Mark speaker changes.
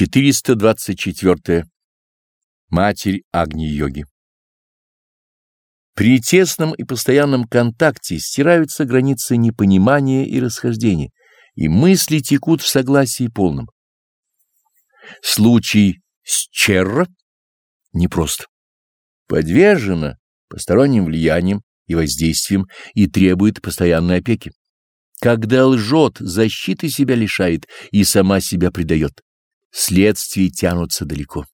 Speaker 1: 424. Матерь Агни-йоги При тесном и постоянном контакте стираются границы непонимания и расхождения, и мысли текут в согласии полном. Случай с Черро непрост. Подвержена посторонним влияниям и воздействием и требует постоянной опеки. Когда лжет, защиты себя лишает и сама себя предает следствия тянутся далеко.